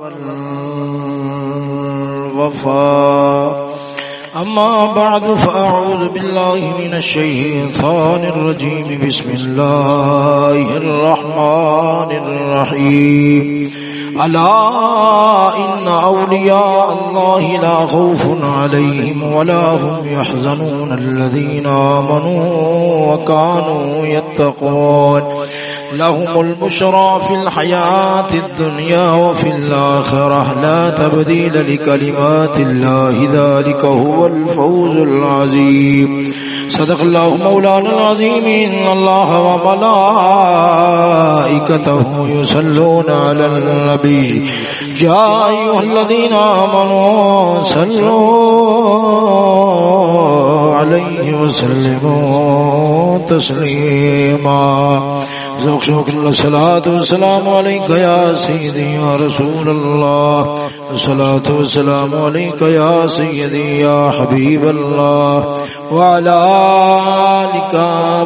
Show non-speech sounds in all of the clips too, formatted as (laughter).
والوفاء أما بعد، فأعوذ بالله من الشيطان الرجيم. بسم الله الرحمن الرحيم. ألا إن أولياء الله لا خوف عليهم ولا هم يحزنون. الذين آمنوا وكانوا يتقون. لهم البشرى في الحياة الدنيا وفي الآخرة. لا تبديل لكلمات الله، ذلك هو الفوز العظيم. صدق الله مولانا العظيم. إن الله وملائكته يسلون على النبي. يا أيها الذين آمنوا صلوا عليه وسلموا تسليما. ذوق شوق الصلاة والسلام عليك يا رسول الله الصلاة والسلام عليك يا سيدي يا حبيب الله وعلى آلك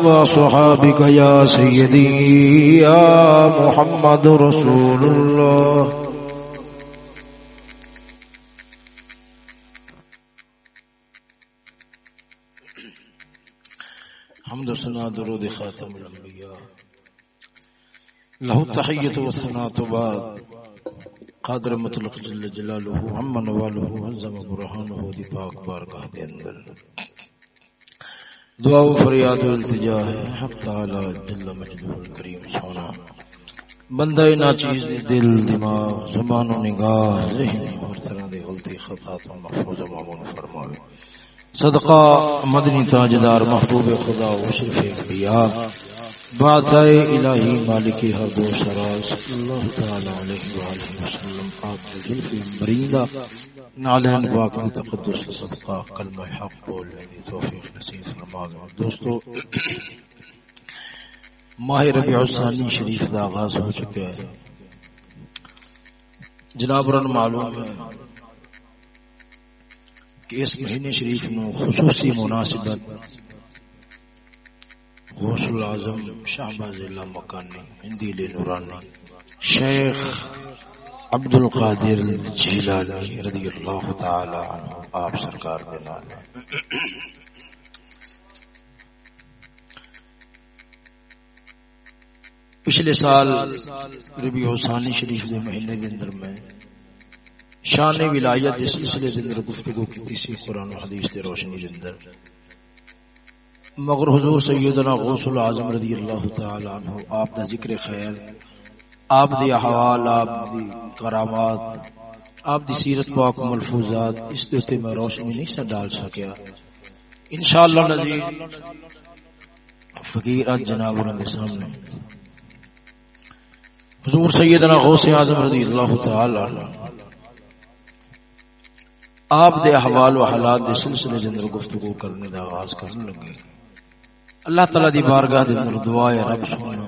وصحابك يا سيدي يا محمد رسول الله حمد و سنا درود خاتم الانبیاء۔ له تحیت و ثنا تو بعد قادر مطلق جل جلالہ، عمن والہ، عظم برہانہ، دی پاک بارگاہ دے اندر. دعا و فریاد و التجا ہے، حق تعالی جل مجدہ الکریم سونا. بندہ ناچیز دی دل، دماغ، زبان و نگاہ، ذہن اور طرح دی غلطی خطا تو محفوظ و معمون فرمائے صدقہ، مدنی تاجدار، محبوب خدا و شرف انبیاء بات الہی مالک ہر دو سراز اللہ تعالی علیہ وآلہ وسلم، آپ مریدہ نالین تقدس صدقہ، کلمہ حق بولنے توفیق نصیب دوستو، ماہ ربیع الثانی شریف دا آغاز ہو چکا ہے۔ جناب، رن معلوم ہے کہ اس مہینے شریف نو خصوصی مناسبت غوث العظم شہباز اللہ مکانی ہندی نورانی شیخ عبد القادر جیلانی رضی اللہ تعالی عنہ، آپ سرکار دے نال پچھلے سال ربیع ثانی شریف دے مہینے دے اندر میں شان ولایت اس سلسلے دے اندر گفتگو کیتی سی قرآن و حدیث دے روشنی دے اندر مگر حضور سیدنا غوث العظم رضی اللہ تعالی عنہ، آپ دا ذکر خیر، آپ دی احوال، آپ دی کرامات، آپ دی سیرت پاک ملفوظات، اس دے میں روشنی نہیں سا ڈال سکیا۔ انشاءاللہ نظیر فقیر آج جناب انہوں نے سامنے۔ حضور سیدنا غوث اعظم رضی اللہ تعالی عنہ، آپ دے احوال و حالات دے سلسلے دے اندر گفتگو کرنے دا آغاز کرنے لگے۔ اللہ تعالی دی بارگاہ دے اندر دعا ہے، رب سونا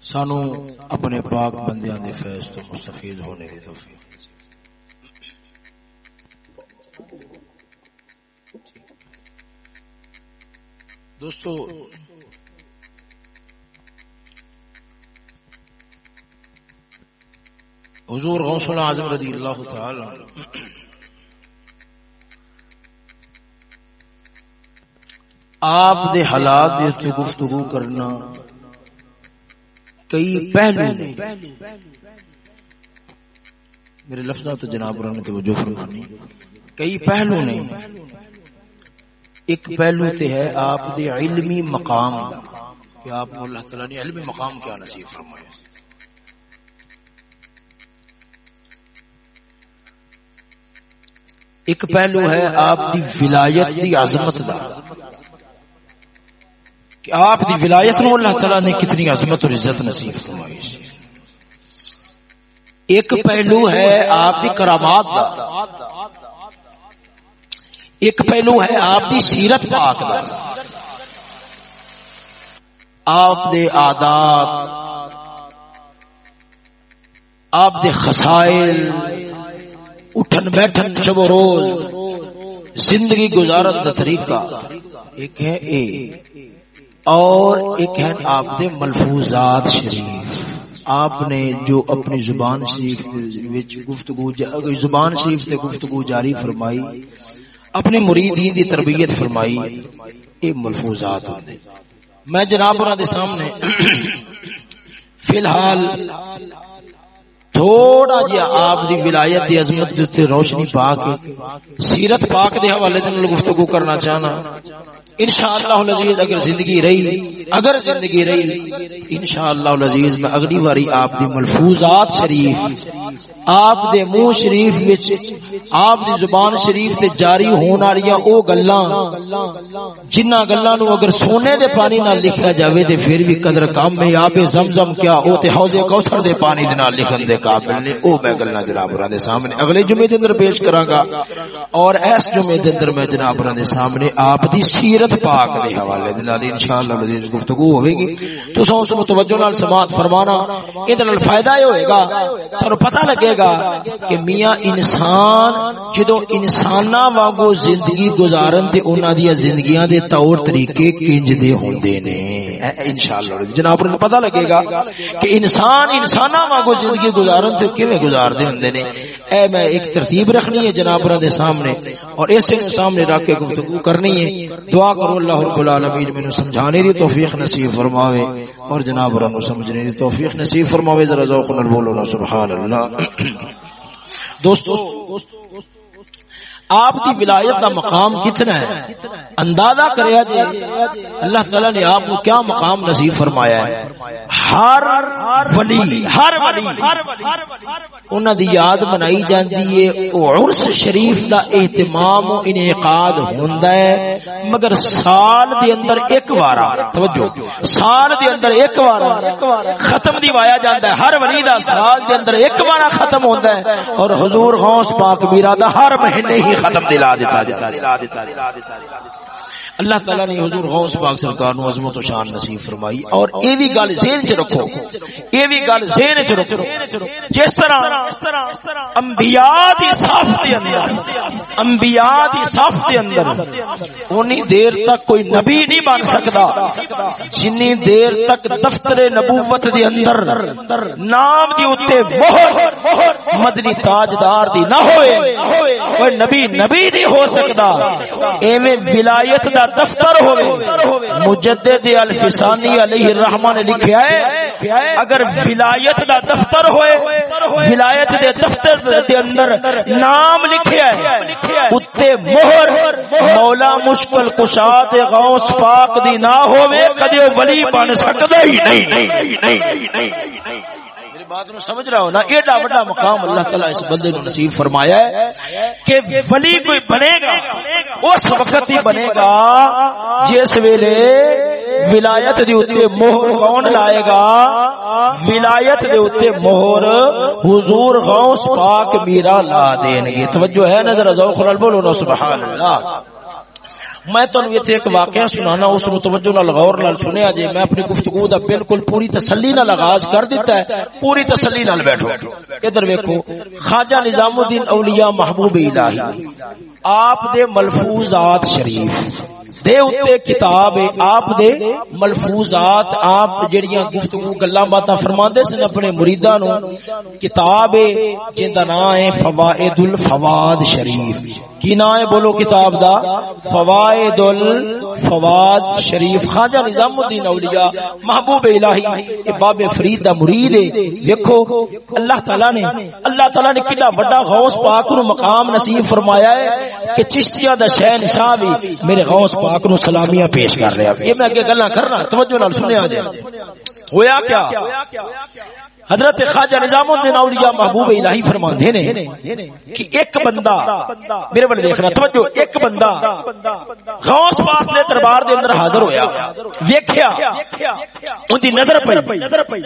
سانو اپنے پاک بندیاں دے فیض تو مستفید ہونے دی توفیق۔ دوستو، حضور غوث اعظم رضی اللہ تعالی آپ دے حالات دے تو گفتگو کرنا کئی پہلو نے۔ میرے لفظوں تو جناب رن کے فرمانی کئی پہلو نے۔ ایک پہلو تے ہے آپ دے علمی مقام۔ کہ آپ کو اللہ تعالی نے علمی مقام کیا نصیب فرمایا۔ ایک پہلو ہے آپ دی ولایت دی عظمت دا۔ کہ آپ دی ولایت نو اللہ تعالی نے کتنی عظمت اور عزت نصیب فرمائی ایک پہلو ہے آپ دی کرامات دا۔ ایک پہلو ہے آپ دی سیرت پاک دا۔ آپ دے آداب، آپ دے خسائل، اٹھن بیٹھن شب و روز، زندگی گزارت دا طریقہ۔ ایک ہے اے۔ اور ایک ہے آپ دے ملفوظات شریف۔ آپ نے جو اپنی زبان شریف گفتگو زبان شریف سے گفتگو جاری فرمائی اپنے مریدین دی تربیت فرمائی یہ ملفوظات ہوتے میں جناب انہوں دے سامنے (coughs) فی الحال تھوڑا جہا آپ دی ولایت دی عظمت دے روشنی پا کے، سیرت پاک دے حوالے دے گفتگو کرنا چاہنا۔ انشاءاللہ العزیز اگر زندگی رہی، اگر زندگی رہی، انشاءاللہ العزیز میں اگلی باری آپ دی ملفوظات شریف، آپ دے منہ شریف وچ، آپ دی زبان شریف تے جاری ہون والیاں او گلاں جنہاں گلاں نو اگر سونے دے پانی نال لکھیا جاوے تے پھر بھی قدر کم ہے، آپ زمزم کیا، او تے حوض کوثر دے پانی دے نال لکھن دے قابل نے، او میں گلاں جناب راں دے سامنے، اگلے جمعے دے اندر پیش کراں گا، اور اس جمعے دے اندر میں جناب راں دے سامنے آپ دی سیرت سیرت پاک دے حوالے دے نال انشاءاللہ مزید گفتگو ہوے گی۔ تو سو اس متوجہ نال سماعت فرمانا اے نال فائدہ یہ ہوئے گا سانو پتہ لگے گا کہ میاں انسان جدو انساناں وانگو زندگی گزارن تے انہاں دی زندگیاں دے طور طریقے کنج دے ہوندے نے۔ انشاءاللہ جناب نوں پتہ لگے گا کہ انسان انساناں وانگو زندگی گزارن تے کیویں گزاردے ہوندے نے۔ اے میں ایک ترتیب رکھنی ہے جناب دے سامنے اور اس سامنے رکھ کے گفتگو کرنی ہے۔ دعا کرو اللہ رب العالمین میں سمجھانے دی توفیق نصیب فرماوے اور جناب رنو سمجھنے دی توفیق نصیب فرماوے، ذرا ذوق نال بولو سبحان اللہ۔ دوستو آپ کی ولایت کا مقام کتنا ہے؟ اندازہ کریا جی اللہ تعالی نے آپ کو کیا مقام نصیب فرمایا ہے؟ ہر ولی ہر ولی، انہاں دی یاد منائی جاندی ہے عرس شریف دا اہتمام و انعقاد ہوندا ہے، مگر سال دے اندر ایک بار توجہ، سال دے اندر ایک بار ختم دی وایا جاندا ہے، ہر ولی دا سال دے اندر ایک بار ختم ہوندا ہے، اور حضور غوث پاک میرا دا ہر مہینے ہی ختم دلا دیتا دیتا اللہ تعالی نے حضور غوث پاک سرکار نو عظمت و شان نصیب فرمائی اور اے وی گل ذہن چ رکھو اے وی گل ذہن چ رکھو، جس طرح انبیاء دی صف دے اندر، انبیاء دی صف دے اندر اونی دیر تک کوئی نبی نہیں بن سکدا جنی دیر تک دفتر نبوت دے اندر نام دی اوتے مہر، مدنی تاجدار دی نہ ہوئے، کوئی نبی نبی نہیں ہو سکدا ایویں ولایت دا دفتر ہوئے۔ مجدد الفسانی علیہ الرحمہ نے لکھیا ہے، اگر ولایت دا دفتر ہوئے، ولایت دے دفتر دے اندر نام لکھیا ہے، اتے مہر مولا مشکل کشاد غوث پاک دی نہ ہوئے، کدے ولی بن سکدا ہی نہیں۔ بات نو سمجھ رہا ہو نا، ایڈا بڑا مقام اللہ تعالی اس بندے نو نصیب فرمایا ہے کہ ولی کوئی بنے گا، اس وقت ہی بنے گا، جس ویلے ولایت دے اوتے مہر کون لائے گا؟ ولایت دے اوتے مہر حضور غوث پاک میرا لا دین گے۔ توجہ ہے نظر ذوق نال بولو سبحان اللہ۔ میں تانوں ایتھے ایک واقعہ سنانا، اس نو توجہ نال غور نال سنیا جے، میں اپنی گفتگو دا بالکل پوری تسلی نال آغاز کر دیتا ہے، پوری تسلی نال بیٹھو۔ ادھر ویکھو، خواجہ نظام الدین اولیاء محبوب الہی، آپ دے ملفوظات شریف۔ دے اتے کتاب ہے، آپ دے ملفوظات، آپ جڑیاں گفتگو، گلاں باتاں فرماندے سن اپنے مریداں نو کتاب ہے جیندا نام ہے فوائد الفواد شریف۔ کی نام ہے بولو کتاب دا؟ فوائد الفواد شریف۔ خواجہ نظام الدین اولیاء، محبوب الہی اے باب فرید دا مرید ہے۔ دیکھو اللہ تعالی نے، اللہ تعالی نے کڈا بڑا غوث پاک نو مقام نصیب فرمایا ہے کہ چشتیاں دا شہنشاہ بھی میرے غوث پاک نو سلامیاں پیش کر رہا یہ میں اگے گلاں کرنا توجہ نال سنیا جائے۔ ہویا کیا؟ حضرت خواجہ نظام الدین اولیاء محبوب الہی فرماندے نے کہ ایک بندہ میرے ول دیکھنا توجہ، ایک بندہ غوث پاک دے دربار دے اندر حاضر ہویا، ویکھیا اون دی نظر پئی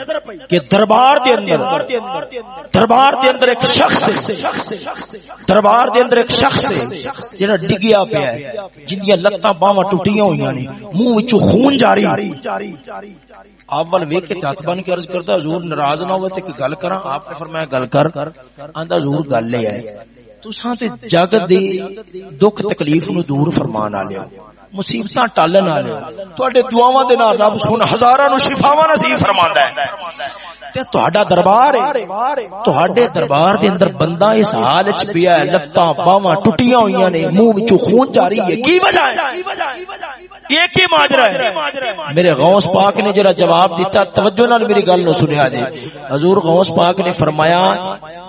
کہ دربار دے اندر دربار دے اندر ایک شخص دربار دے اندر ایک شخص ہے، جڑا ڈگیا پیا ہے جن دی لتاں باواں ٹوٹیاں ہوئیاں نے، منہ وچوں خون جاری۔ آپ وال ویکھ کے چت بن کے عرض کرتا، حضور ناراض نہ ہوئے تے کہ گل کراں، آپ نے فرمایا گل کر، آندا حضور گل لے آئے تساں تے جگ دے دکھ تکلیف نو دور فرمان والے مصیبتاں ٹالن والے تواڈے دعاواں دے نال رب سن ہزاراں نو شفاواں نصیب فرماندا ہے۔ تے تہاڈا دربار ہے تہاڈے دربار دے اندر بندہ اس حال وچ پیا ہے، لتاں باواں ٹٹیاں ہوئیاں نے، منہ وچوں خون جاری ہے، کی وجہ ہے؟ ایک ہی ماجرا ہے۔ میرے غوث پاک نے جڑا جواب دیتا، توجہ نال میری گل نو سنیا جی حضور غوث پاک نے فرمایا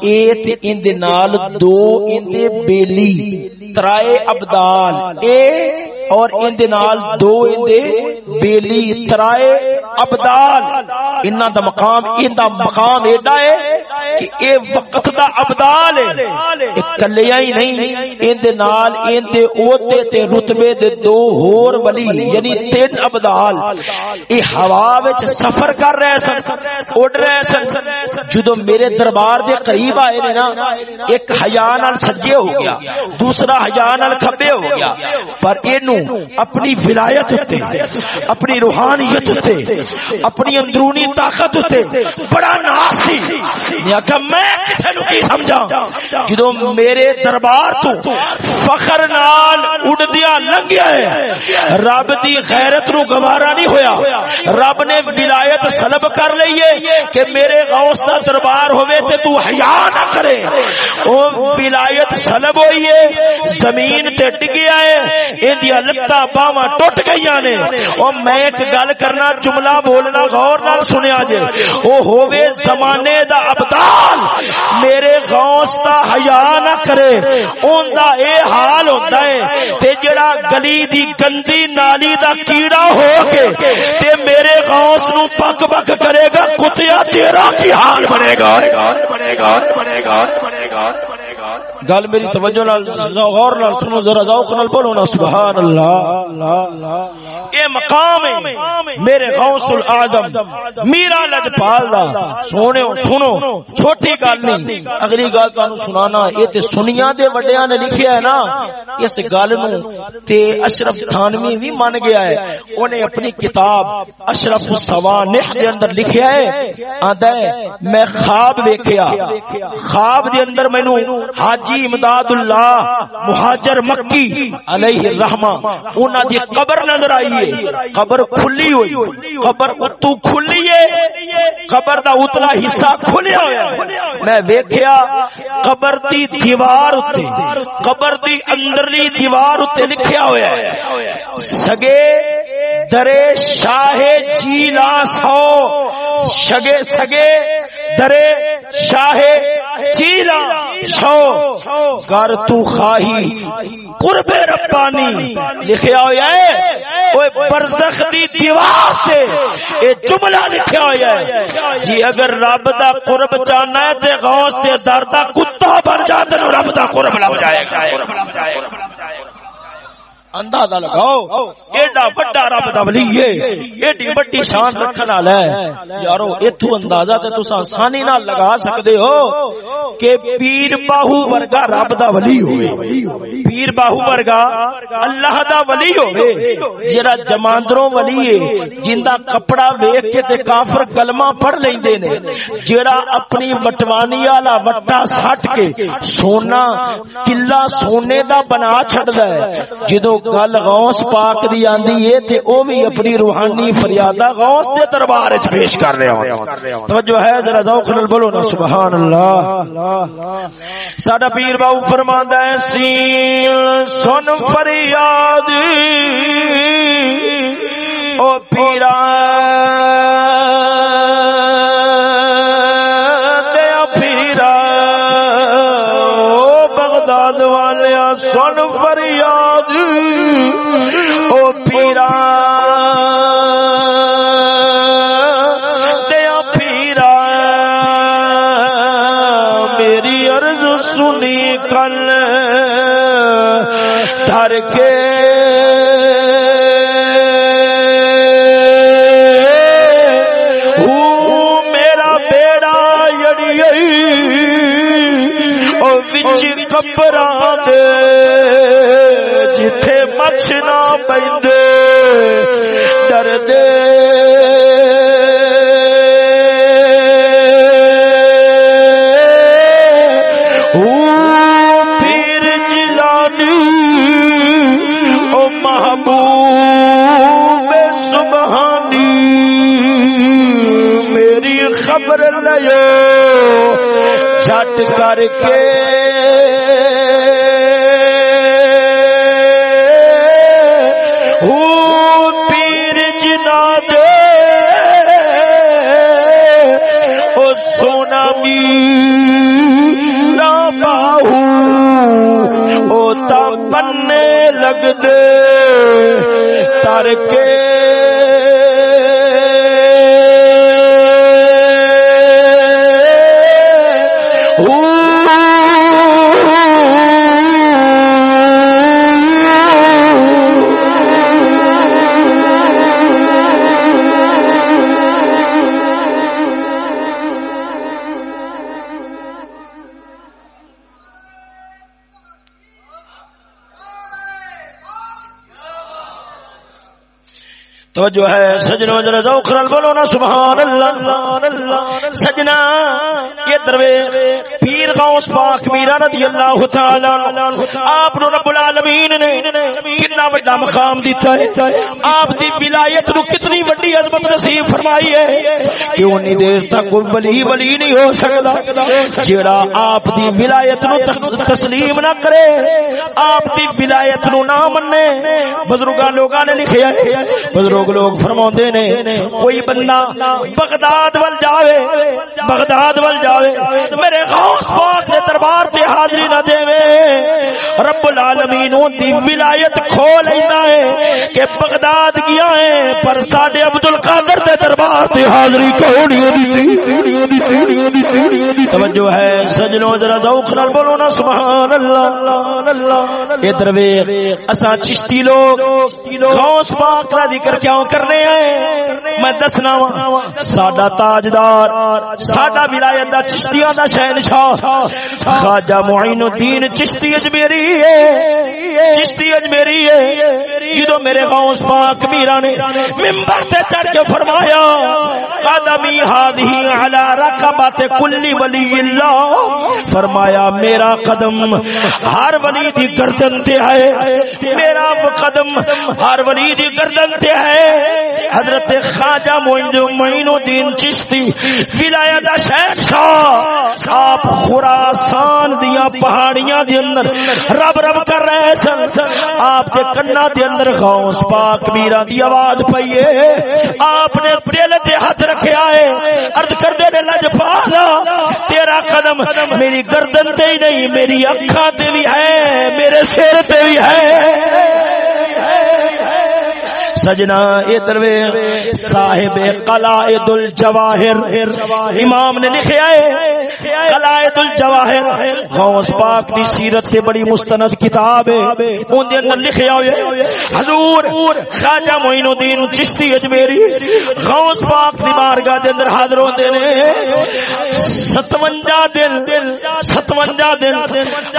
ایت تے ان دے نال دو ان دے بیلی، ترائے ابدال۔ اے اور ان دے نال دو ان دے بیلی ترائے ابدال۔ انہاں دا مقام ان دا مقام ایڈا ہے کہ اے وقت دا ابدال ہے۔ اے کلیاں ہی نہیں ان دے نال ان دے اوتے تے رتبے دے دو ہور ولی یعنی تین ابدال۔ اے ہوا وچ سفر کر رہے سن، اڑ رہے سن۔ جدو میرے دربار دے قریب آئے نے نا، ایک حیا نال سجے ہو گیا، دوسرا حیا نال کھبے ہو گیا۔ پر اینو اپنی ولایت تے اپنی روحانیت تے اپنی اندرونی طاقت تے بڑا ناز سی۔ نے آکھا میں کسے نو کی سمجھا جدو میرے دربار تو فخر نال اڑ دیا لنگیا ہے رب دی غیرت نو گوارا نہیں ہویا۔ رب نے ولایت سلب کر لئیے کہ میرے غوث دا دربار ہوئے تے تو حیا نہ کرے۔ او ولایت سلب ہوئی ہے، زمین تے ٹکیا ہے اے دی لتا باواں ٹوٹ گئیاں نے۔ او میں ایک گل کرنا، جملہ بولنا، غور نال سنیا جے۔ او ہووے زمانے دا ابدال۔ میرے غوث دا حیا نہ کرے۔ اون دا اے حال ہوندا ہے تے جڑا گلی دی گندی نالی دا کیڑا ہو کے تے میرے غوث نو پک پک کرے گا، کتیا تیرا کی حال بنے گا بنے گا بنے گا بنے گا؟ گل میری توجہ نال غور نال سنو ذرا ذوق نال بولو نا سبحان اللہ اے مقام ہے میرے غوث الاعظم میرا لجپال دا سونے سنو چھوٹی گل نہیں۔ اگلی گل تانوں سنانا اے تے سنیاں دے وڈیاں نے لکھیا ہے نا۔ اس گل نو تے اشرف تھانوی بھی من گیا ہے۔ اونے اپنی کتاب اشرف السوانح دے اندر لکھیا ہے۔ آندا ہے میں خواب ویکھیا۔ خواب دے اندر مینوں حاجی امداد اللہ مہاجر مکی علیہ الرحمہ، انہاں دی قبر نظر آئی ہے۔ قبر کھلی ہوئی، قبر اتو کھلی ہے۔ قبر دا اتلا حصہ کھلیا ہویا میں ویکھیا، قبر دی دیوار اتے قبر دی اندرلی دیوار اتے لکھیا ہویا ہے۔ سگے درے شاہ جیلا سو، شگے سگے درے شاہ چیلا سو گر تو خواہی، قرب ربانی لکھیا ہویا ہے، اوے برزخ دی دیوار تے اے جملہ لکھیا ہویا ہے۔ جی اگر رب دا قرب چاہنا ہے تے غوث تے در دا کتا بن جا تے رب دا قرب لب جائے گا۔ اندازہ لگاؤ۔ ایڈا بڑا رب دا ولی ہے۔ ایڈی بڑی شان رکھن والا ہے۔ یارو، ایتھوں اندازہ تے تساں آسانی نال لگا سکدے ہو کہ پیر باہو ورگا رب دا ولی ہوے پیر باہو ورگا اللہ دا ولی ہوے جڑا جماندروں ولی ہے جیندا کپڑا ویکھ کے تے کافر کلمہ پڑھ لیندے نے۔ جڑا اپنی وٹوانی والا وٹا سٹ کے سونا، قلعہ سونے دا بنا چھڑدا ہے۔ جدوں گل غوث پاک دی آندی ہے تے او بھی اپنی روحانی فریادہ غوث دے دربار وچ پیش کر رہے ہوں توجہ ہے ذرا ذوق نال بولو نا سبحان اللہ ساڈا پیر باو فرماندا ہے سین سن فریاد۔ او پیرا کر کے پیر جنا دے او سونا باہو، او تا بننے لگ دے، تر کے تو جو ہے سجنوں ذوق نال بولو نا سبحان اللہ سجنا یہ دروے پیر غوث پاک میرا رضی اللہ تعالی آپ نو رب العالمین نے کتنا بڑا مقام دیتا ہے۔ آپ دی ولایت نو کتنی بڑی عظمت نصیب فرمائی ہے کہ اونی دیر تک کوئی ولی ولی نہیں ہو سکتا، جیڑا آپ دی ولایت نو تسلیم نہ کرے، آپ دی ولایت نو نہ مننے بزرگاں لوگاں نے لکھیا ہے، بزرگ لوگ لوگ فرما نے، کوئی بندہ بغداد ول جاوے، بغداد ول جاوے، میرے غوث پاک دے دربار تے حاضری نہ دے۔ رب العالمین دی ولایت کھو لیندا ہے کہ بغداد گیا ہے، پر ساڈے عبد القادر دے دربار تے حاضری کیوں نہیں توجہ ہے، سجنوں، ذرا ذوق نال بولو نا، سبحان اللہ، ادھر ویکھ، اساں چشتی لوگ، غوث پاک دا ذکر کیوں کرنے آئے۔ میں دسنا وا، ساڈا تاجدار، ساڈا ولایت دا چشتیاں دا شہنشاہ خواجہ معین الدین چشتی اجمیری ہے۔ چشتی اجمیری ہے۔ جدو میرے غوث پاک میرا نے منبر تے چڑھ کے فرمایا قدمی ہادی علی رکبت کل ولی اللہ۔ فرمایا، میرا قدم ہر ولی دی گردن تے ہے۔ میرا قدم ہر ولی دی گردن تے ہے۔ حضرت خواجہ معین الدین چشتی، ولایت شہر شاہ آپ خراسان دیا پہاڑیاں دے اندر رب رب کر رہے سن۔ آپ دے کنا دے اندر اندر غوث پاک میرا دی آواز پئی ہے۔ آپ نے دل تے ہاتھ رکھیا ہے۔ عرض کر دے نے، لج پالا تیرا قدم میری گردن تے ہی نہیں، میری اکھاں تے بھی ہے، میرے سر تے بھی ہے۔ سجنا ادھر صاحب قلائد الجواہر امام نے لکھا ہے قلائد الجواہر غوث پاک دی سیرت سے بڑی مستند کتاب ہے۔ اون دے اندر لکھیا ہوئے حضور خواجہ معین الدین چشتی اجمیری، غوث پاک دی بارگاہ دے اندر حاضر ہوندے نے۔ 57 دن 57 دن،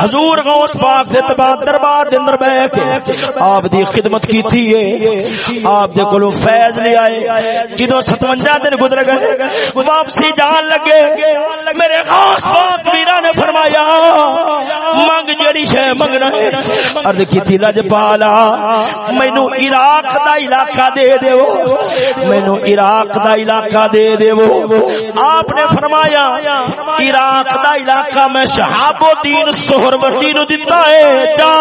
حضور غوث پاک دے دربار دے اندر بیٹھ کے آپ دی خدمت کیتی ہے آپ دے کولو فیض لے آئے۔ جدو ستوجا دن گزر گئے، واپسی جان لگے۔ میرے خاص پاک میرا نے فرمایا، منگ جڑی شے منگنا ہے، عرض کیتی، لج پالا مینو عراق دا علاقہ دے دیو۔ مینو عراق دا علاقہ دے دیو۔ آپ نے فرمایا، عراق دا علاقہ میں شہر شہاب الدین سہروردی نو دتا ہے۔ جا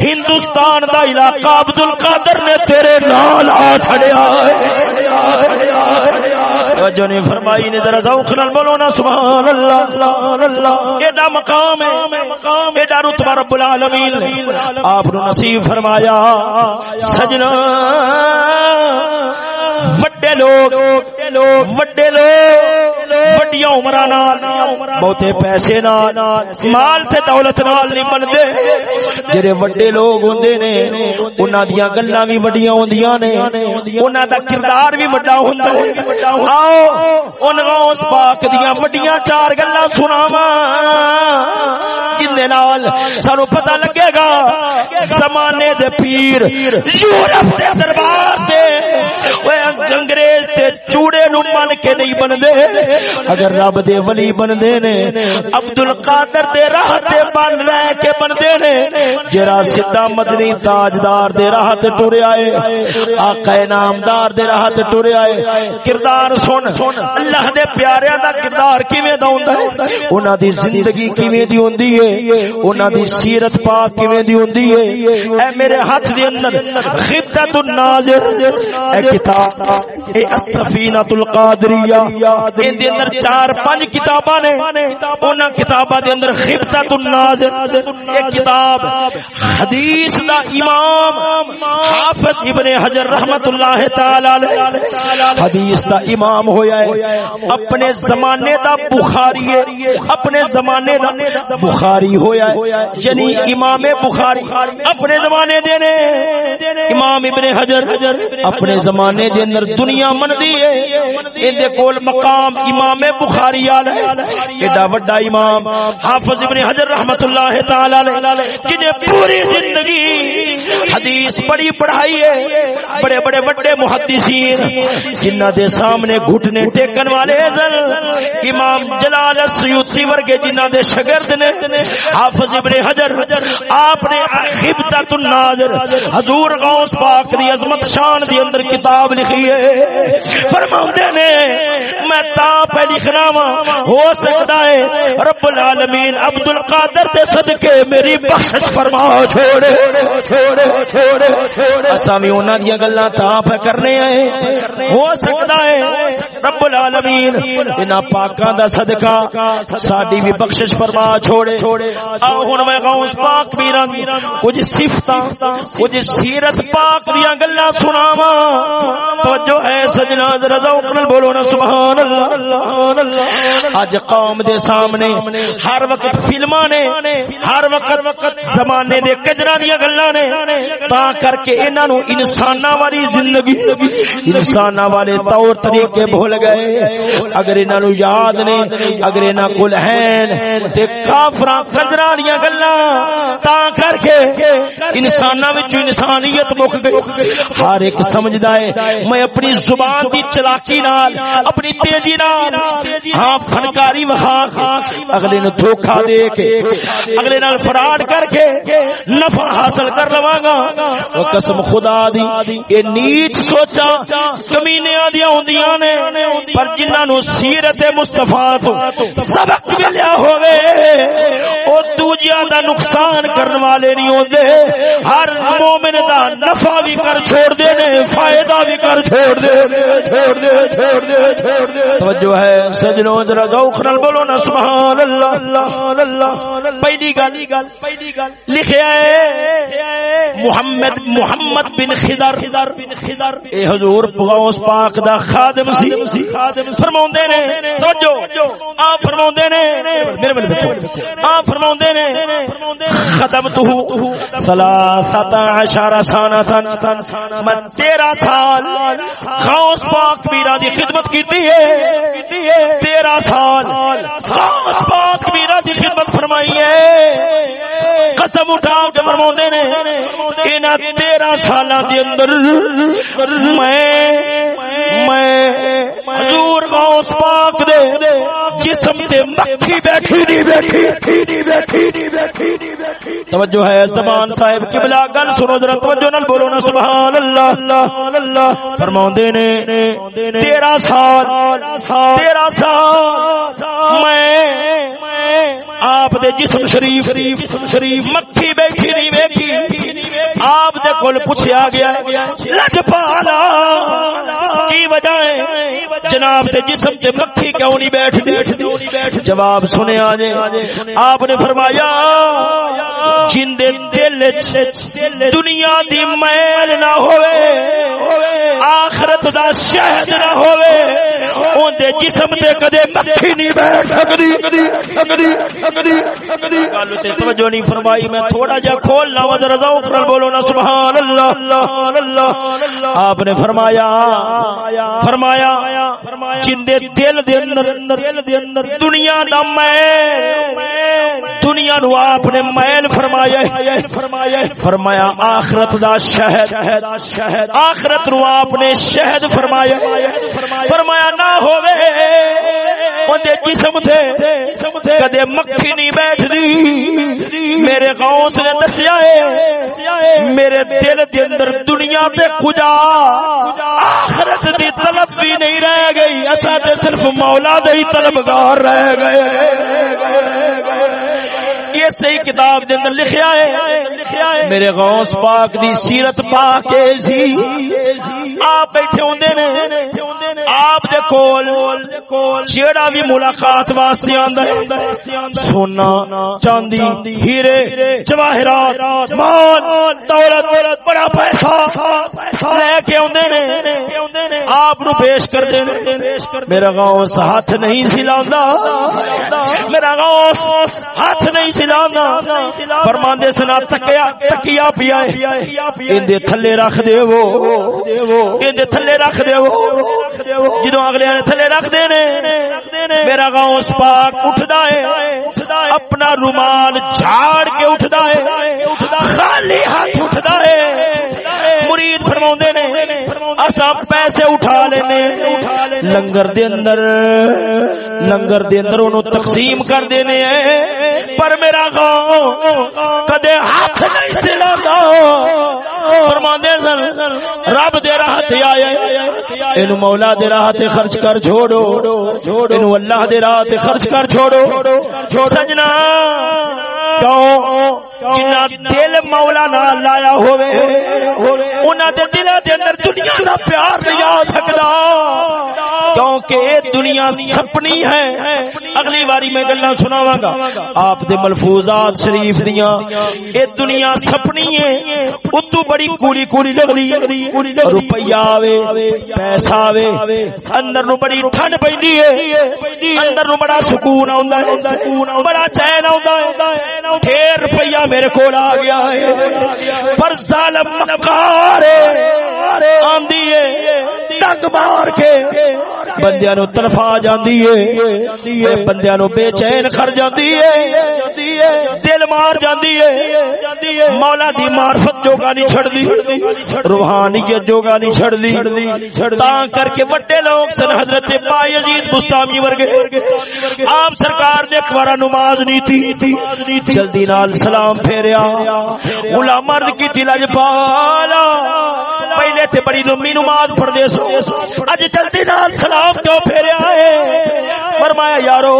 ہندوستان دا علاقہ عبد القادر نے تیرے نام لا چھڑیا جو نے فرمائی نے ذرا ذوق نال بولو نا سبحان اللہ ایڈا مقام ہے، ایڈا رتبہ رب العالمین نے آپ نو نصیب فرمایا، سجنا۔ وڈے لوگ وڈے لوگ۔ وڈیاں عمراں نال بہتے پیسے نال مال تے دولت نال نہیں بندے جڑے وڈے لوگ ہوندے نے انہاں دیاں گلاں وی وڈیاں ہوندیاں نے انہاں دا کردار وی وڈا ہوندا ہے آؤ ان غوث پاک دیاں وڈیاں چار گلاں سناواں جن دے نال سانو پتہ لگے گا زمانے دے پیر یورپ دے دربار دے اوے انگریز تے چوڑے نو من کے نہیں بندے اگر رب دے ولی بندے نے عبد القادر دے راہ تے بن رہ کے بندے نے، جرا سیدھا مدنی تاجدار دے راہ تے ٹرے آئے، آقا نامدار دے راہ تے ٹرے آئے۔ کردار سن، اللہ دے پیاریاں دا کردار کیویں دا ہوندا ہے؟ انہاں دی زندگی کیویں دی ہوندی ہے؟ انہاں دی سیرت پاک کیویں دی ہوندی ہے؟ اے میرے ہاتھ دے اندر خدت الناظر، اے کتاب، اے السفینہ القادریہ ان دے اندر چار پانچ کتاباں نے، انہاں کتاباں دے اندر خدت الناظر اے کتاب حدیث دا امام حافظ ابن حجر رحمت اللہ تعالی علیہ۔ حدیث دا امام ہویا ہے۔ اپنے زمانے دا بخاری ہے۔ اپنے زمانے دا بخاری ہویا ہے۔ یعنی امام بخاری اپنے زمانے دے نے۔ امام ابن حجر اپنے زمانے دے اندر دنیا من دی ہے۔ ان دے کول مقام امام بخاری ایڈا وڈا امام حافظ ابن حجر رحمت اللہ تعالی جنہیں پوری زندگی حدیث بڑی پڑھائی ہے۔ بڑے بڑے بڑے محدثین جنہ دے سامنے گھٹنے ٹیکن والے زل امام جلال السیوطی ورگے جنہ دے شگرد نے۔ حافظ ابن حجر، آپ نے خبتت الناظر، حضور غوث پاک دی عظمت شان دی اندر کتاب لکھی ہے۔ فرماؤں نے، میں تا پہ لکھنا وا ہو سکتا ہے۔ رب العالمین عبد القادر تے صدقے میری بخشش فرما چھوڑے۔ چھوڑے چھوڑے چھوڑے اسامی انہاں دی گلاں تا پہ کرنے ہیں ہو سکتا ہے۔ رب العالمین، انہاں پاکاں دا صدقہ ساڈی بھی بخشش فرما چھوڑے۔ آؤ ہن میں غوث پاک میران کچھ صفتاں، کچھ سیرت پاک دیاں گلاں سناواں۔ توجہ ہے سجنا ذرا ذوق نال بولو نا، سبحان اللہ۔ اج قوم دے سامنے ہر وقت فلماں نے، ہر وقت وقت زمانے دے کجرا دیا گلا نے، تا کر کے انہاں نو انساناں والی زندگی، انساناں والے طور طریقے بھول گئے۔ اگر انہاں نو یاد نے، اگر انہاں کول ہیں تے کافراں کجرا دیا گلا تا کر کے انساناں وچ انسانیت مک گئی۔ ہر ایک سمجھدا ہے، میں اپنی زبان دی چلاکی نال، اپنی تیزی نال ہاں فنکاری وہاں اگلے نو دھوکا دے کے اگلے نال فراڈ کر کے نفع حاصل کر لواں گا۔ او قسم خدا دی اے نیچ سوچا کمینیاں دی ہوندیاں نے، پر جنہاں نو سیرت مصطفی تو سبق ملیا ہوے او دوجیاں دا نقصان کرن والے نہیں ہوندے۔ ہر مومن دا نفع بھی کر چھوڑ دے نے، فائدہ بھی کر چھوڑ دے چھوڑ دے چھوڑ دے چھوڑ دے۔ توجہ جو ہے، سجنوں ذرا ذوق نال بولو نا سبحان اللہ اللہ پہلی گل پہلی گل۔ لکھیا ہے، محمد محمد بن خضر۔ بن خضر اے حضور، غوث پاک دا خادم سی۔ فرماوندے نے، توجہ آ فرماوندے نے، میرے بل آ فرماوندے نے ختمته ثلاثه عشر سنه میں 13 سال غوث پاک میرا دی خدمت کیتی ہے۔ 13 سال۔ غوث پاک میرا دی خدمت فرمائی ہے۔ قسم اٹھا کے فرماوندے نے۔ انہاں 13 سالاں دے اندر میں میں حضور غوث پاک دے جسم تے مکھی بیٹھی نہیں بیٹھی۔ نہیں بیٹھی نہیں بیٹھی نہیں بیٹھی توجہ ہے زبان صاحب قبلہ۔ گل سنو ذرا توجہ نال بولو نا سبحان اللہ۔ اللہ فرماوندے نے 13 سال۔ 13 سال میں آپ دے جسم شریف جسم شریف مکھی بیٹھی نہیں ویکھی۔ آپ دے کول پوچھیا گیا لجپالا کی وجہ ہے؟ جناب دے جسم تے مکھی کیوں نہیں بیٹھ جواب سنے آجے آپ نے فرمایا، جن دے دل دنیا دی میل نہ ہوئے، آخرت دا شہد نہ ہوئے، اون دے جسم تے کدے مکھی نہیں بیٹھ سکدی سکدی سکدی سکدی گل تے توجہ نہیں فرمائی، میں تھوڑا جا کھول کھولنا وذر ذوق نال بولو نا، سبحان اللہ۔ اللہ آپ نے فرمایا فرمایا جن دل دے اندر دل دے اندر دنیا دا میل، دنیا نو آپ نے میل فرمایا فرمایا، آخرت دا شہد۔ آخرت نو آپ نے شہد فرمایا فرمایا، نہ ہوئے اندے جسم تھے، کدے مکھی نہیں بیٹھ دی میرے غوث نے دسیا ہے، میرے دل دے اندر دنیا پہ کجا۔ آخرت دی طلب بھی نہیں رہ گئی۔ اسا تے صرف مولا دے ہی طلبگار رہ گئے۔ یہ صحیح کتاب دے اندر لکھیا ہے، میرے غوث پاک دی سیرت پاک ہے جی۔ آپ بیٹھے ہوندے نے آپ دے کول جیڑا بھی ملاقات واسطے آندا ہے، سونا، چاندی، ہیرے، جواہرات، مال، دولت، بڑا پیسہ لے کے اوندے نے آپ نو پیش کر دے میرا غوث ہاتھ نہیں سلاندا میرا غوث ہاتھ نہیں سلانا فرماندے سنا تکیا تکیا پیا اندے تھلے رکھ دے وہ اندے تھلے رکھ دے جدو اگلے نے تھلے رکھ دے نے میرا غوث پاک اٹھدا ہے، اپنا رومال جھاڑ کے اٹھدا ہے، خالی ہاتھ اٹھدا ہے، مرید فرماوندے نے اسا پیسے اٹھا لینے لنگر دے اندر، لنگر دے اندر انہوں تقسیم کر دینے ہیں۔ پر میرا گاؤں کدے ہاتھ نہیں سلا فرماندے سن، رب دے راہ تے آئے، اینو مولا دے راہ تے خرچ کر چھوڑو۔ اینو اللہ دے راہ تے خرچ کر چھوڑو۔ سجنا کیوں؟ جنا دل مولا نہ لایا ہوئے انہاں دے دلاں دے اندر دنیا دا پیار نہیں آ سکدا۔ کیونکہ اے دنیا سپنی ہے۔ اگلی باری میں گلاں سناواں گا۔ آپ دے ملفوظات شریف دیاں۔ اے دنیا سپنی ہے۔ اتو بڑی کوڑی کوڑی لگدی روپیہ آوے، پیسہ آوے۔ اندر نو بڑی ٹھنڈ پیندی ہے۔ اندر نو بڑا سکون آوندا ہے۔ بڑا چین آوندا ہے۔ پھر روپیہ میرے کو آ گیا ہے۔ پر ظالم مکار آندی ہے۔ ڈنگ مار کے بندیاں نو طرف آ جاندی ہے بندیاں نو بے چین کر جاندی ہے، دل مار جاندی ہے، مولا دی معرفت جوگا نہیں چھڑ دی روحانیت جوگا نہیں چھڑ دی تا کر کے بڑے لوگ سن حضرت با یزید مستامی ورگے۔ آپ سرکار نے ایک بار نماز نہیں تھی، جلدی نال سلام پھیریا، غلام مرد کی دل اج پالا، پہلے تے بڑی لمبی نماز پڑھ دے سو۔ اج جلدی نال سلام کیوں پھیریا ہے فرمایا، یارو،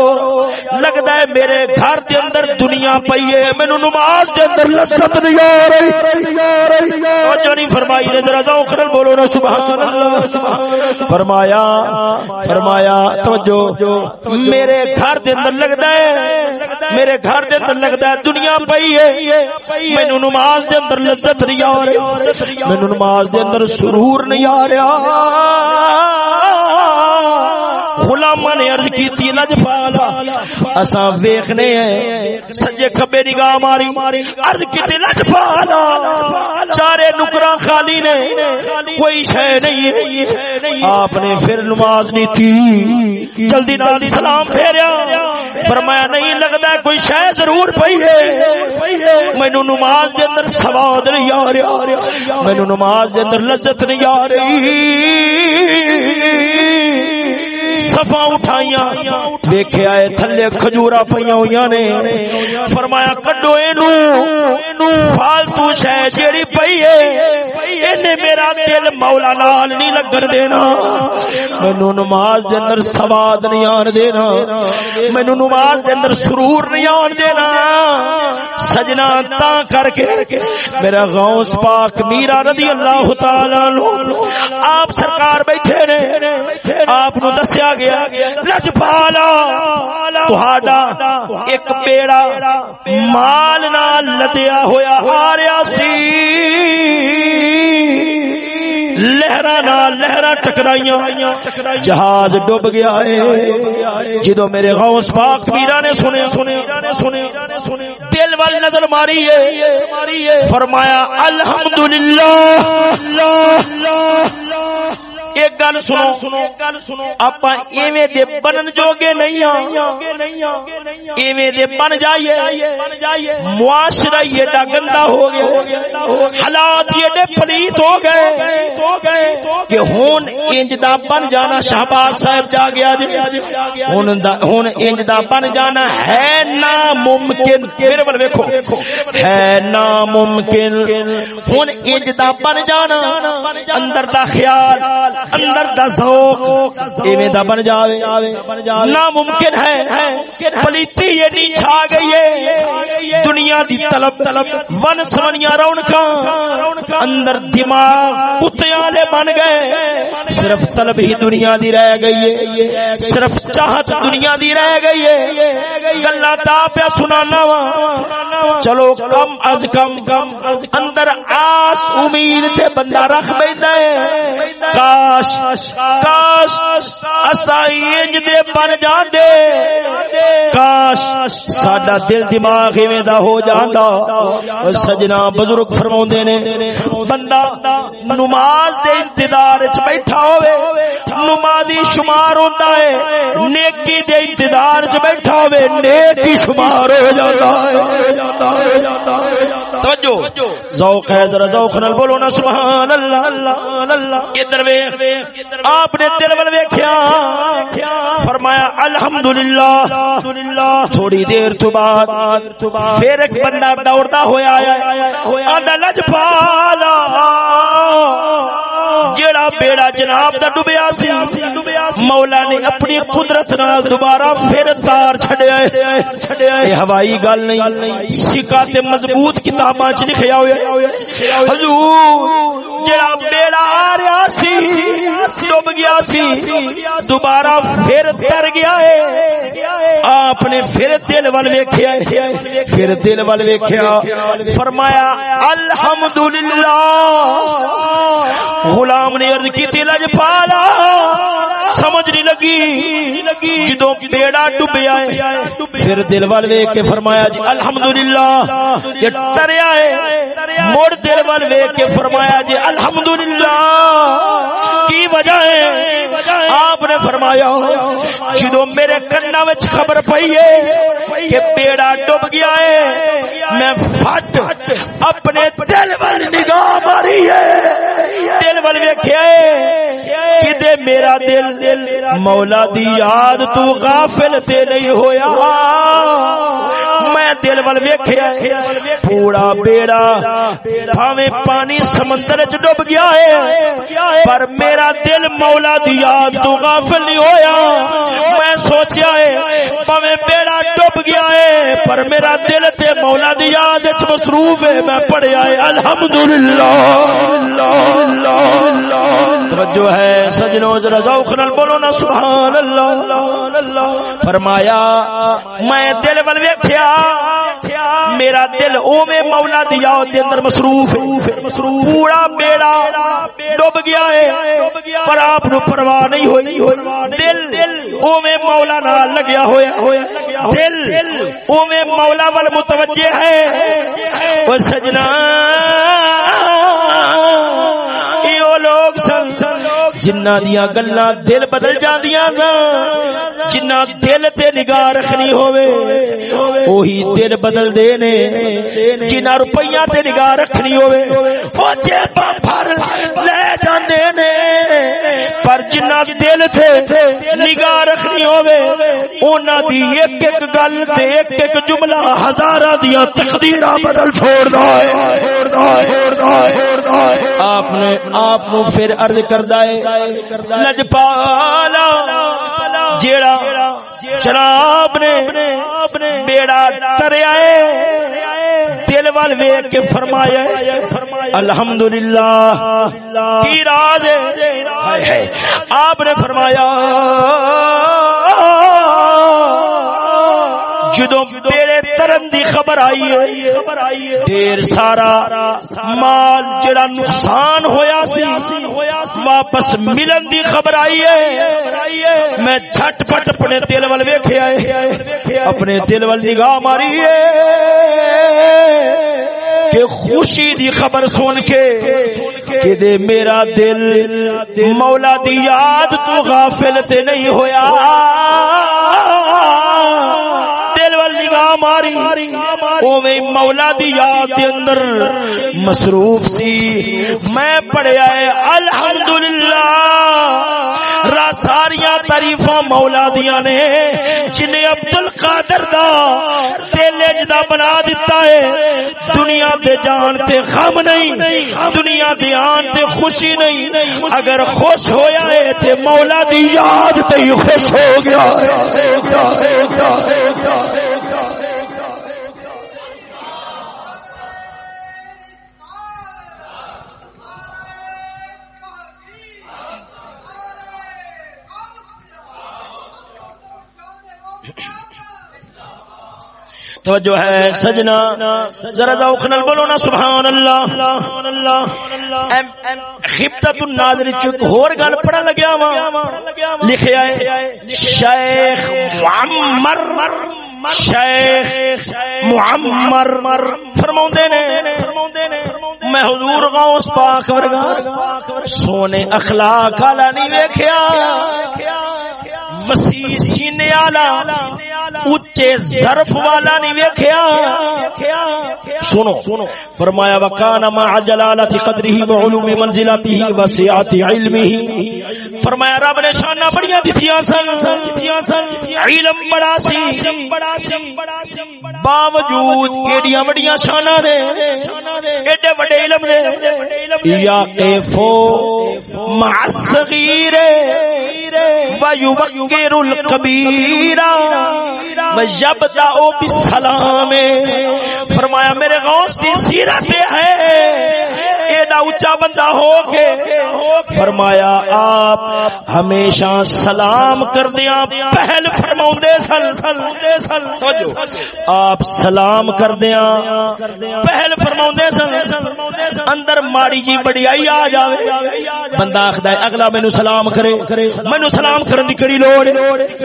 لگدا ہے میرے گھر دے اندر دنیا پئی ہے، مینوں نماز دے اندر لذت نہیں آ رہی۔ اور جو نہیں فرمائی نے ذرا ذوق نال بولو نا، سبحان اللہ۔ فرمایا فرمایا، توجہ، میرے گھر دے اندر لگدا ہے، میرے گھر دے اندر لگدا ہے، دنیا پئی ہے۔ مینوں نماز دے اندر لذت نہیں آ رہی۔ مینوں نماز دے اندر سرور نہیں آ رہا۔ غلامہ نے عرض کی تھی لج پالا۔ اساں ویکھنے ہیں، سجے کھبے نگاہ ماری۔ عرض کی تھی لج پالا۔ چارے نکراں خالی نے، کوئی شے نہیں ہے۔ آپ نے پھر نماز نہیں تھی، جلدی نال سلام پھیریا۔ فرمایا، نہیں لگتا کوئی شے ضرور پئی ہے. مینوں نماز دے اندر سواد نہیں آ رہا. مینوں نماز دے اندر لذت نہیں آ رہی. سفا اٹھائیاں۔ دیکھا ہے، تھلے کھجورا پہ ہوئی نے۔ فرمایا، کڈو اینو فالتو شہ جیڑی پئی ہے میرا دل مولا نال نہیں لگن دینا۔ مینو نماز دے اندر سواد نہیں آن دینا۔ مینو نماز دے اندر سرور نہیں آن دینا۔ سجنا تا کر کے میرا غوث پاک میرا رضی اللہ تعالی آپ سرکار بیٹھے نے۔ آپ نو دسیا گیا۔ لجپالا تہاڈا ایک بیڑا مال نال لدیا ہویا آ رہا سی۔ لہرا نال لہرا ٹکرائیاں۔ جہاز ڈوب گیا ہے جدو میرے غوث پاک میرا نے سنے سنے سنے دل وال نظر ماری ہے فرمایا، الحمدللہ۔ اللہ اللہ ایک گل سنو گل سنو آپ ایویں دے بنن جوگے نہیں ہاں ایویں دے بن جائیے۔ معاشرہ یہ ڈا گندا ہو گیا۔ حالات یہ ڈے پلیت ہو گئے کہ ہون انج دا بن جانا شہباز صاحب جا گیا جی۔ ہون انج دا بن جانا ہے ناممکن۔ میرے بل ویکھو۔ ہے ناممکن۔ ہن انج دا بن جانا۔ اندر دا خیال۔ اندر دا ذوق ایویں دا بن جاوے. ناممکن ہے. پلیتی ایڈی چھا گئی ہے. دنیا دی طلب طلب ون سمنیاں رونکاں اندر دماغ کتیاں لے بن گئے. صرف طلب ہی دنیا دی رہ گئی ہے. صرف چاہت دنیا دی رہ گئی ہے. گلا تا پیا سنانا وا. چلو کم از کم کم اندر آس امید تے بندہ رکھ بیندا ہے. کاش کاش اسا انج دے بن جاندے۔ کاش، ساڈا دل دماغ ایویں دا ہو جاندا۔ او سجنا بزرگ فرماوندے نے، بندہ نماز دے انتظار وچ بیٹھا ہوے نمازی شمار ہوندا ہے، نیکی دے انتظار وچ بیٹھا ہوے نیکی شمار ہو جاتا ہے۔ توجہ، ذوق ہے، ذرا ذوق نال بولو نا، سبحان اللہ اللہ اللہ۔ ادھر ویکھ۔ آپ نے دل ول ویکھیا؟ فرمایا الحمدللہ. تھوڑی دیر تو بعد پھر ایک بندہ دوڑتا ہویا آیا آندا لجپالا۔ جیڑا بیڑا جناب دا ڈوبیا سی، مولا نے اپنی قدرت نال دوبارہ پھر تار چھڈیا ہے۔ اے ہوائی گل نہیں سکا تے مضبوط کتاباں وچ لکھیا ہویا حضور، جیڑا بیڑا آ رہا سی ڈوب گیا سی، دوبارہ پھر تر گیا ہے۔ آپ نے پھر دل ول ویکھیا پھر دل ول ویکھیا۔ فرمایا، الحمدللہ۔ غلام امام نے عرض کی لج پالا سمجھ نہیں لگی۔ جدو بیڑا ڈبیا ہے، پھر دل وال ویک کے فرمایا جی الحمدللہ، یہ ٹریا ہے۔ مڑ دل وال ویک کے فرمایا جی الحمدللہ۔ کی وجہ ہے؟ آپ نے فرمایا جدو میرے کنا وچ خبر پئی ہے کہ بیڑا ڈب گیا ہے، میں فٹ اپنے دل وال نگاہ ماری ہے۔ دل وال ویکھیا ہے کہ میرا دل مولا دی یاد تو غافل تے نہیں ہویا میں دل ول ویکھیا پوڑا بیڑا بھاویں پانی سمندر وچ ڈوب گیا ہے پر میرا دل مولا دی یاد تو غافل نہیں ہویا میں سوچیا ہے بھاویں بیڑا ڈوب گیا ہے پر میرا دل تے مولا دی یاد وچ مصروف ہے، میں پڑھیا ہے، الحمدللہ اللہ اللہ توجہ ہے، سجنوں، ذرا ذوق نال بولو نا سبحان اللہ فرمایا، میں دل ول ویکھیا، میرا دل اوویں مولا دی یاد دے اندر مصروف ہے، پورا بیڑا ڈوب گیا ہے، پر آپ نو پرواہ نہیں ہوئی۔ دل اوویں مولا نال لگیا ہویا دل اوویں مولا ول متوجہ ہے۔ او سجنا۔ جنہ دیا گلا دل بدل جاندیاں سن، جنہ دل تے نگاہ رکھنی ہوے وہی دل بدل دے نے۔ جنہ روپیہ تے نگاہ رکھنی ہوے او جیبا بھر لے جاندے نے۔ جنہ دل تے نگاہ رکھنی ہوے انہاں دی ایک ایک گل تے ایک ایک جملہ ہزاراں دیا تقدیراں بدل چھوڑدا ہے۔ ہے آپ نے آپ نو پھر عرض کردا ہے، لجپالا، جیڑا جناب نے بیڑا تریا دل وال ویک کے فرمایا الحمدللہ، کی راز ہے؟ آپ نے فرمایا جدو بیڑے ترن دی خبر آئی ہے ڈیر سارا مال جڑا نقصان ہویا سی، واپس ملن دی خبر آئی ہے۔ میں جھٹ پٹ اپنے دل ول ویکھیا ہے، اپنے دل ول نگاہ ماری ہے۔ کہ خوشی دی خبر سن کے کہ دے میرا دل مولا دی یاد تو غافل تے نہیں ہویا۔ وال ماری اوویں مولا دی یاد دے اندر مصروف سی۔ میں پڑھیا ہے، الحمدللہ۔ را ساریاں تعریفاں مولا دیاں نے، جنہیں عبد القادر دا دل جدا بنا دیتا ہے۔ دنیا تے جان تے غم نہیں، دنیا دے آن تے خوشی نہیں۔ اگر خوش ہویا ہے تے مولا دی یاد تے خوش ہو گیا توجہ ہے سجنا، ذرا ذوق نال بولو نا سبحان اللہ خبتۃ الناظر چ ایک ہور گل پڑھن لگیا وا لکھیا ہے، شیخ معمر شیخ معمر۔ فرماوندے نے، میں حضور غوث پاک ورگا سونے اخلاق والا نہیں ویکھیا۔ وسیع سینے والا اچے ظرف والا نہیں ویکھیا۔ سنو سنو فرمایا وکان ما جلالت قدره و علوم منزلته و سعات علمه فرمایا، رب نے شاناں بڑیاں دتیاں سن۔ علم بڑا سی۔ باوجود کیڑیاں بڑیاں شاناں دے، ایڈے وڈے علم دے۔ یا کیفو مع الصغیر و یبکر الکبیر و یبدا بالسلام فرمایا، میرے غوث کی سیرت ہے۔ ایڈا اونچا بندہ ہو کے فرمایا، آپ ہمیشہ سلام کر دیا پہل فرما سن۔ آپ سلام کر دیا پہل فرما سن۔ اندر ماڑی جی بڑی آ جائے بندہ آخر اگلا مینو سلام کرے۔ مینو سلام کرنے کی کڑی لوڑ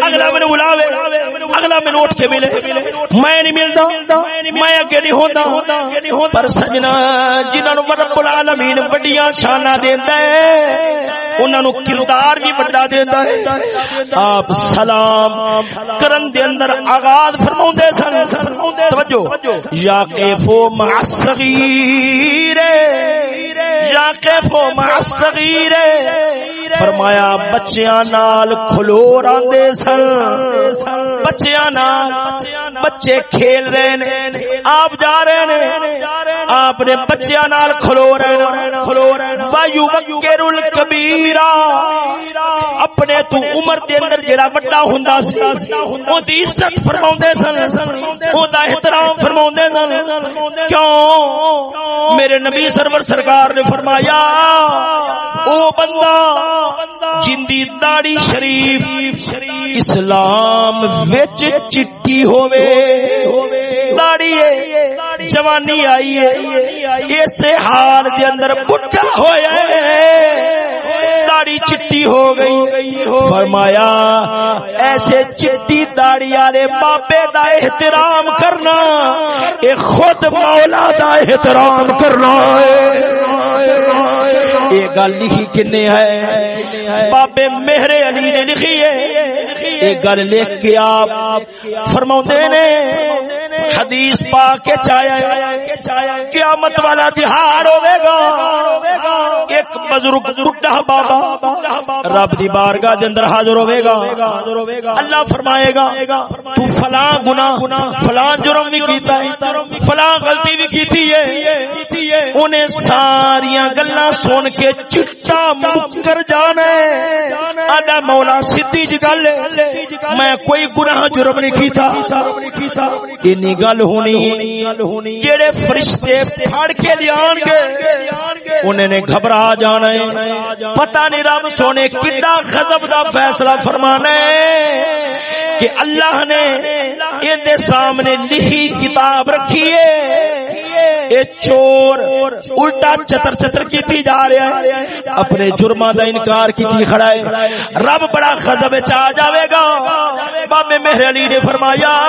اگلا مینو بلاوے۔ اگلا مینو اٹھ کے ملے۔ میں نہیں ملتا میں اگے نہیں ہوتا پر سجنا جنہوں نے رب العالمین بڑیاں شانہ دیندا ہے۔ انہاں نو کردار بھی بڑا دیندا ہے۔ آپ سلام کرن دے اندر آغاز فرماوندے سن۔ توجہ، یا کیفو مع الصغیر۔ یا مع الصغیر فرمایا، بچیاں نال کھلو راندے سن۔ بچیاں نال بچے کھیل رہے نے، آپ جا رہے نے۔ آپ نے بچیاں نال کھلو رہے کھلو رہے وایو بکر الکبیرا اپنے تو عمر دے اندر جڑا بڑا ہوندا سی او دی عزت فرماوندے سن۔ او دا احترام فرماوندے سن۔ کیوں؟ میرے نبی سرور سرکار نے فرمایا فرمایا، او بندہ، جندی داڑی شریف اسلام وچ چٹی ہووے داڑی ہے جوانی آئی ہے اس حال دے اندر بٹھا ہویا ہے۔ داڑی چٹی ہو گئی۔ فرمایا، ایسے چٹی داڑی والے بابے دا احترام کرنا، اے خود مولا دا احترام کرنا۔ یہ گل لکھی کنے ہے؟ بابے میرے علی نے لکھی ہے۔ یہ گل لکھ کے آپ فرما نے، حدیث پا کے چایا قیامت والا تہار ہوے گا۔ ایک بزرگ بابا رب دی بارگاہ دے اندر حاضر ہوے گا۔ اللہ فرمائے گا، تو فلاں گناہ، فلاں جرم بھی کیتا ہے، فلاں غلطی بھی کیتی ہے۔ انہیں ساریاں گلاں سن کے چٹا مکر جانا ہے۔ آدھا مولا سیدھی جی گل میں کوئی گناہ جرم نہیں کیتا۔ انی گل ہونی جڑے فرشتے پھڑ کے لیان گے انہیں نے گھبرا جانا ہے۔ پتہ نہیں رب سونے کتا غضب دا فیصلہ فرمانا ہے کہ اللہ نے ان دے سامنے لکھی کتاب رکھی ہے۔ اے چور، الٹا چتر چتر کیتی جا رہا ہے۔ اپنے جرمہ دا انکار کیتی کھڑا ہے۔ رب بڑا غضب چ آ جاوے گا۔ بابے مہر علی نے فرمایا،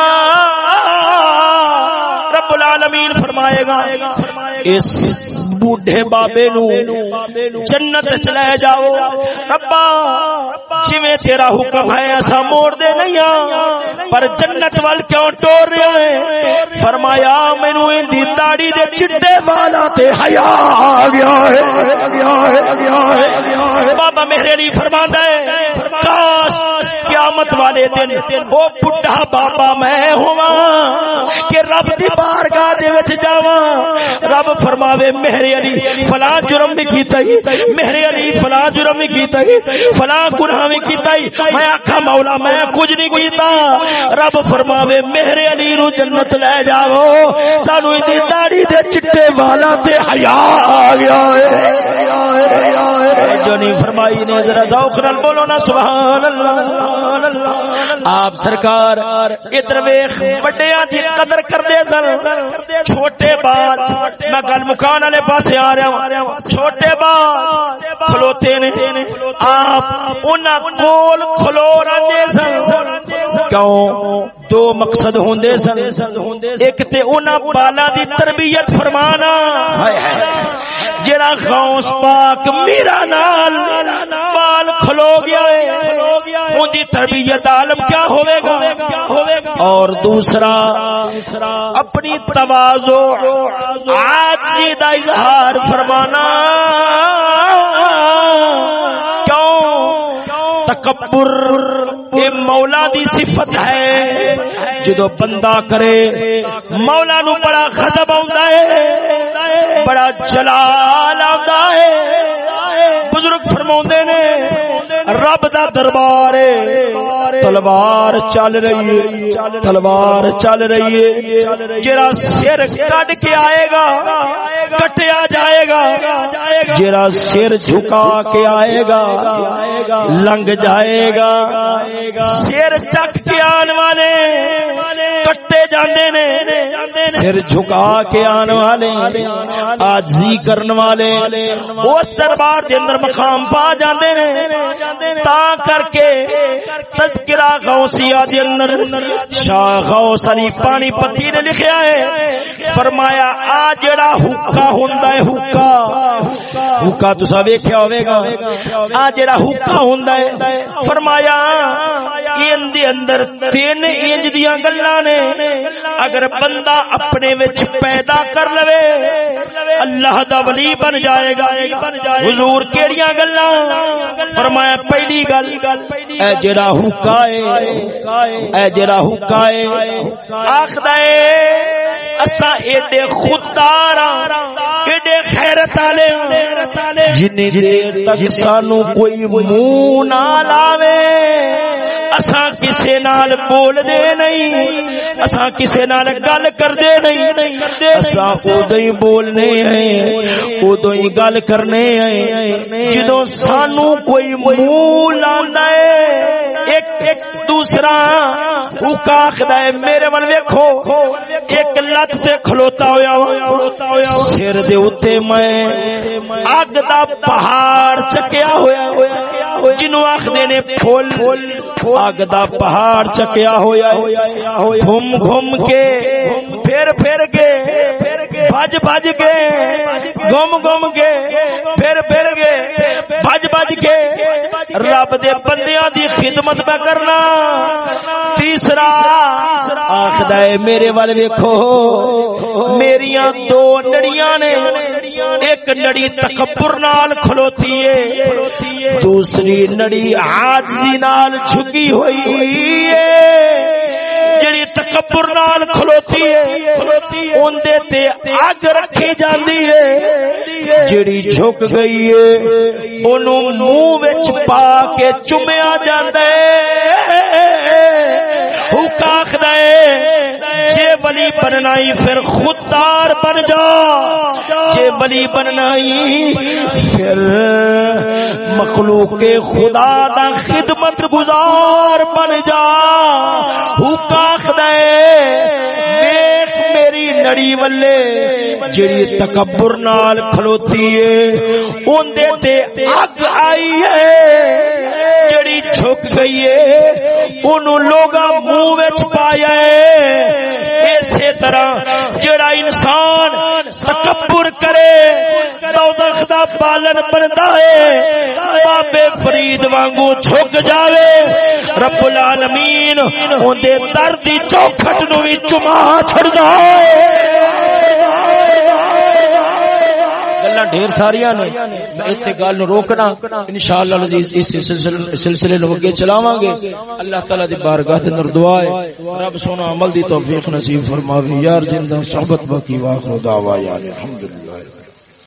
رب العالمین فرمائے گا، اس بوڑھے بابے نو جنت چ لے جاؤ۔ ربا، جویں تیرا حکم ہے ایسا موڑ دے نہیں ہاں پر جنت وال کیوں ٹور رہے ہیں فرمایا مینوں ان دی داڑھی دے چٹے والا تے حیا آ گیا ہے۔ بابا میرے علی فرماندا ہے، کاش قیامت والے دن او بڈھا بابا میں ہوا کہ رب دی بارگاہ دے وچ جاواں۔ رب فرماوے میرے علی، فلاں جرم بھی کیتا ہی۔ میرے علی، فلاں جرم بھی کیتا ہی۔ فلاں گناہ بھی کیتا ہی۔ میں آکھا، مولا، میں کچھ نہیں کیتا۔ رب فرماوے میرے علی نو جنت لے جاؤ۔ سانو دی داڑھی دے چٹے والا تے حیا آ گیا ہے۔ جو نہیں فرمائی نے، ذرا ذوق نال بولو نا، سبحان اللہ۔ آپ سرکار ادھر ویکھ بڑیاں دی قدر کردے سن۔ چھوٹے بال، میں گل مکان والے پاسے آ رہا ہوں۔ چھوٹے بال کھلوتے نے۔ آپ انہاں کول کھلو رہندے سن۔ کیوں؟ دو مقصد ہوندے سن۔ ایک تے انہاں بالاں دی تربیت فرمانا۔ ہائے ہائے۔ جڑا غوث پاک میرا نال بال کھلو گیا ہے اون دی تربیت عالم کیا ہوے گا؟ اور دوسرا اپنی تواضع عاجزی دا اظہار فرمانا کیوں؟ تکبر یہ مولا دی صفت ہے جدو بندہ کرے مولا نو بڑا غضب آਉਂدا ہے بڑا جلال آਉਂدا ہے۔ بزرگ فرماوندے نے رب دا دربار تلوار چل رہی ہے۔ تلوار چل رہی ہے۔ جرا سر کٹ کے آئے گا، کٹیا جائے گا جرا سر جھکا کے آئے گا، لنگ جائے گا۔ سر چک کے آن والے کٹے جاندے نے۔ سر جھکا کے آن والے، آجزی کرن والے۔ اس دربار دے اندر مقام پا جاندے نے۔ تا کر کے تذکرہ غوثیہ دے اندر شاہ غوث علی پانی پتی نے لکھیا ہے۔ فرمایا، آ جڑا حکا ہوندا ہے حکا حکا تسا ویکھیا ہوے گا آ جڑا حکا ہوندا ہے فرمایا این دے اندر تین انج دیاں گلاں نے اگر بندہ اپنے وچ پیدا کر لوے اللہ دا ولی بن جائے گا۔ حضور کیڑیاں گلاں؟ فرمایا پہلی گل اے جڑا حکا ہے اے جڑا حکا ہے۔ آکھدا ہے اسا ایڈے خوددار ایڈے خیرت والے جن دیر تک سانو کوئی منہ نہ لاوے۔ اساں کسے نال بول دے نہیں اساں کسے نال گل کر دے نہیں۔ اساں اودوں ہی بولنے ہیں۔ اودوں ہی گل کرنے ہیں۔ جدوں سانو کوئی منہ لاندا ہے، ایک ایک دوسرا حکا آخدا ہے، میرے ول ویکھو، ایک لت تے کھلوتا ہویا سر دے اوتے میں اگ دا پہاڑ چکیا ہویا۔ جنوں آکھدے نے، پھول، اگ دا پہاڑ چکیا ہویا۔ گھوم گھوم کے پھر پھر کے بج بج کے گم گم کے پھر پھر کے بج بج کے رب دے بندیاں دی خدمت پہ کرنا تیسرا آخد میرے وال ویکھو، میریاں دو نڑیاں نے ایک نڑی تکبر نال کھلوتی ہے، دوسری نڑی آجزی نال جھکی ہوئی ہے۔ تکبر نال کھلوتی ہے اون دے تے اگ رکھی جاندی ہے۔ جڑی جھک گئی ہے، اونوں منہ وچ پا کے چومیا جاندا ہے۔ حکا دے۔ جے ولی بننائی، پھر پھر خوددار بن جا۔ جے ولی بننائی، پھر مخلوق خدا دا خدمت گزار بن جا۔ حکا دے۔ ہے کڑی ولے جڑی تکبر نال کھلوتی ہے، اون دے تے اگ آئی ہے جڑی چھک گئی ہے اونوں لوگا منہ وچ پایا ہے۔ اسی طرح جڑا انسان تکبر کرے، دوزخ دا پالن بندا ہے، بابے فرید وانگو چھک جاوے۔ رب العالمین اون دے درد دی چوکھٹ نو وی چما چھڑدا ہے۔ گلا ڈھیر ساریا نے اتنے گل روکنا ان شاء اللہ اس سلسلے نو اگے چلاواں گے۔ اللہ تعالی دی بارگاہ تے نر دعا ہے۔ رب سونا عمل دی توفیق نصیب فرماوے۔ یار زندہ صحبت باقی، واخر دعوا یا الحمدللہ۔